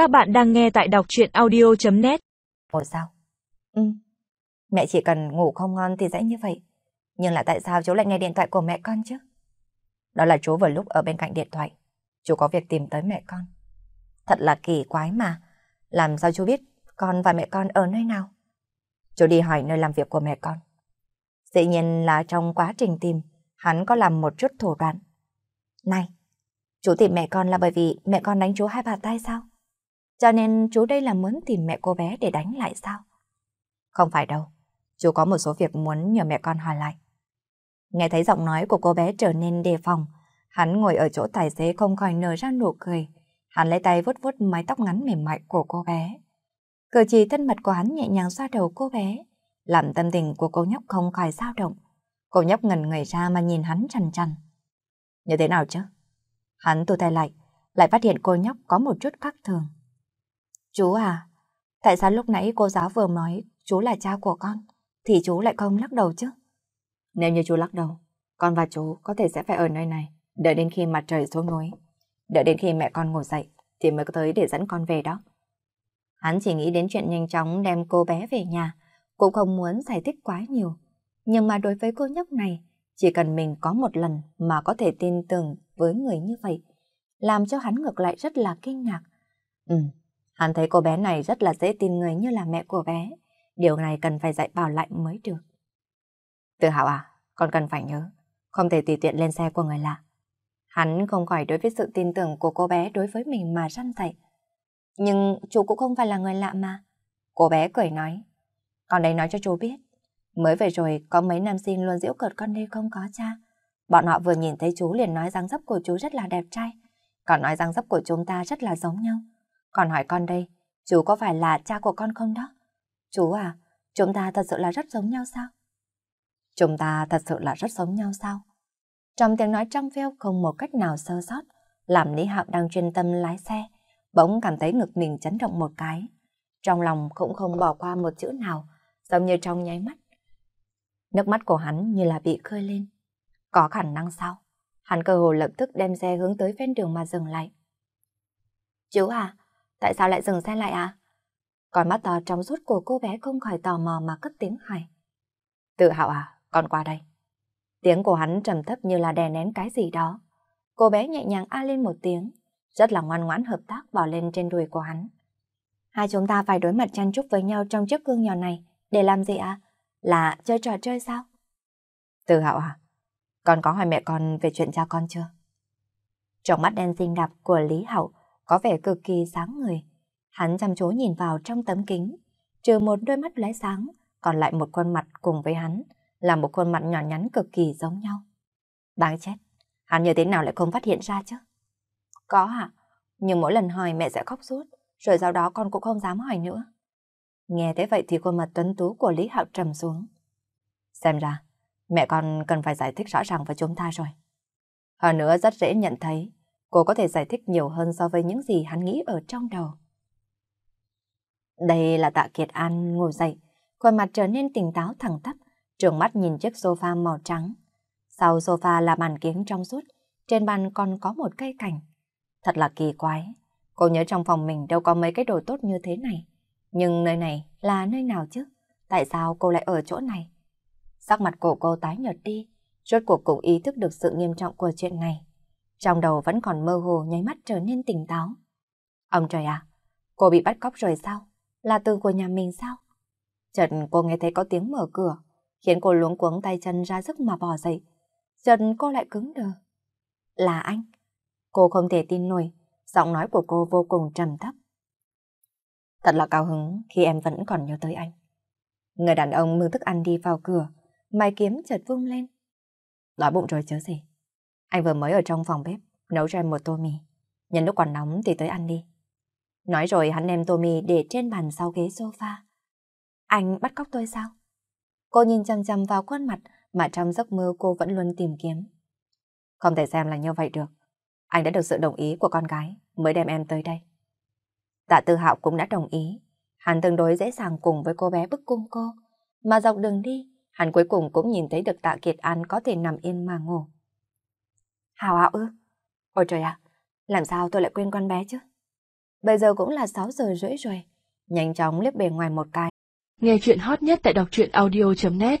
Các bạn đang nghe tại đọc chuyện audio.net Ủa sao? Ừ. Mẹ chỉ cần ngủ không ngon thì dễ như vậy. Nhưng là tại sao chú lại nghe điện thoại của mẹ con chứ? Đó là chú vừa lúc ở bên cạnh điện thoại. Chú có việc tìm tới mẹ con. Thật là kỳ quái mà. Làm sao chú biết con và mẹ con ở nơi nào? Chú đi hỏi nơi làm việc của mẹ con. Dĩ nhiên là trong quá trình tìm, hắn có làm một chút thủ đoạn. Này, chú tìm mẹ con là bởi vì mẹ con đánh chú hai bà tay sao? Cho nên chú đây là muốn tìm mẹ cô bé để đánh lại sao? Không phải đâu, chú có một số việc muốn nhờ mẹ con hỏi lại. Nghe thấy giọng nói của cô bé trở nên đề phòng, hắn ngồi ở chỗ tài xế không khỏi nở ra nụ cười. Hắn lấy tay vuốt vuốt mái tóc ngắn mềm mại của cô bé. Cử chỉ thân mật của hắn nhẹ nhàng xoa đầu cô bé, làm tâm tình của cô nhóc không khỏi dao động. Cô nhóc ngần người ra mà nhìn hắn chằn chằn. Như thế nào chứ? Hắn tu tay lại, lại phát hiện cô nhóc có một chút khác thường. Chú à, tại sao lúc nãy cô giáo vừa nói chú là cha của con, thì chú lại không lắc đầu chứ? Nếu như chú lắc đầu, con và chú có thể sẽ phải ở nơi này, đợi đến khi mặt trời xuống núi. Đợi đến khi mẹ con ngủ dậy, thì mới có tới để dẫn con về đó. Hắn chỉ nghĩ đến chuyện nhanh chóng đem cô bé về nhà, cũng không muốn giải thích quá nhiều. Nhưng mà đối với cô nhóc này, chỉ cần mình có một lần mà có thể tin tưởng với người như vậy, làm cho hắn ngược lại rất là kinh ngạc. Ừ, hắn thấy cô bé này rất là dễ tin người như là mẹ của bé. Điều này cần phải dạy bảo lại mới được. Tự hào à, con cần phải nhớ, không thể tùy tiện lên xe của người lạ. Hắn không khỏi đối với sự tin tưởng của cô bé đối với mình mà răn dạy. Nhưng chú cũng không phải là người lạ mà. Cô bé cười nói. Con đấy nói cho chú biết. Mới về rồi có mấy nam sinh luôn giễu cợt con đây không có cha. Bọn họ vừa nhìn thấy chú liền nói dáng dấp của chú rất là đẹp trai. Còn nói dáng dấp của chúng ta rất là giống nhau. Còn hỏi con đây, chú có phải là cha của con không đó? Chú à, chúng ta thật sự là rất giống nhau sao? Chúng ta thật sự là rất giống nhau sao? Trong tiếng nói trong veo không một cách nào sơ sót, làm Lý Hạo đang chuyên tâm lái xe, bỗng cảm thấy ngực mình chấn động một cái. Trong lòng cũng không bỏ qua một chữ nào, giống như trong nháy mắt. Nước mắt của hắn như là bị khơi lên. Có khả năng sao? Hắn cơ hồ lập tức đem xe hướng tới ven đường mà dừng lại. Chú à, tại sao lại dừng xe lại à? Còn mắt to trong suốt của cô bé không khỏi tò mò mà cất tiếng hỏi. Tự hạo à, con qua đây. Tiếng của hắn trầm thấp như là đè nén cái gì đó. Cô bé nhẹ nhàng a lên một tiếng, rất là ngoan ngoãn hợp tác bỏ lên trên đùi của hắn. Hai chúng ta phải đối mặt chăn chúc với nhau trong chiếc gương nhỏ này, để làm gì à? Là chơi trò chơi sao? Từ hạo à? Con có hỏi mẹ con về chuyện cha con chưa? Trong mắt đen xinh đạp của Lý Hậu có vẻ cực kỳ sáng người. Hắn chăm chú nhìn vào trong tấm kính, trừ một đôi mắt lóe sáng, còn lại một khuôn mặt cùng với hắn là một khuôn mặt nhỏ nhắn cực kỳ giống nhau. Đáng chết, hắn như thế nào lại không phát hiện ra chứ? Có hả? Nhưng mỗi lần hỏi mẹ sẽ khóc suốt, rồi sau đó con cũng không dám hỏi nữa. Nghe thế vậy thì khuôn mặt tuấn tú của Lý Hạo trầm xuống. Xem ra, mẹ con cần phải giải thích rõ ràng với chúng ta rồi. Hơn nữa rất dễ nhận thấy, cô có thể giải thích nhiều hơn so với những gì hắn nghĩ ở trong đầu. Đây là tạ Kiệt An ngồi dậy, khuôn mặt trở nên tỉnh táo thẳng tắp, trường mắt nhìn chiếc sofa màu trắng. Sau sofa là bàn kiếng trong suốt, trên bàn còn có một cây cảnh. Thật là kỳ quái, cô nhớ trong phòng mình đâu có mấy cái đồ tốt như thế này. Nhưng nơi này là nơi nào chứ? Tại sao cô lại ở chỗ này? Sắc mặt của cô tái nhợt đi, rốt cuộc cũng ý thức được sự nghiêm trọng của chuyện này. Trong đầu vẫn còn mơ hồ nháy mắt trở nên tỉnh táo. Ông trời à, cô bị bắt cóc rồi sao? Là từ của nhà mình sao? Chợt cô nghe thấy có tiếng mở cửa, khiến cô luống cuống tay chân ra sức mà bò dậy. Chợt cô lại cứng đờ. Là anh. Cô không thể tin nổi, giọng nói của cô vô cùng trầm thấp. Thật là cao hứng khi em vẫn còn nhớ tới anh. Người đàn ông mương thức ăn đi vào cửa, mày kiếm chợt vung lên. Đói bụng rồi chứ gì. Anh vừa mới ở trong phòng bếp, nấu cho em một tô mì. Nhân lúc còn nóng thì tới ăn đi. Nói rồi hắn đem tô mì để trên bàn sau ghế sofa. Anh bắt cóc tôi sao? Cô nhìn chăm chăm vào khuôn mặt mà trong giấc mơ cô vẫn luôn tìm kiếm. Không thể xem là như vậy được. Anh đã được sự đồng ý của con gái mới đem em tới đây. Tạ Tư Hạo cũng đã đồng ý. Hắn tương đối dễ dàng cùng với cô bé bức cung cô. Mà dọc đường đi, hắn cuối cùng cũng nhìn thấy được Tạ Kiệt An có thể nằm yên mà ngủ. Hào Hạo ư? Ôi trời ạ, làm sao tôi lại quên con bé chứ? Bây giờ cũng là 6 giờ rưỡi rồi. Nhanh chóng liếc bề ngoài một cái. Nghe chuyện hot nhất tại đọc truyện audio.net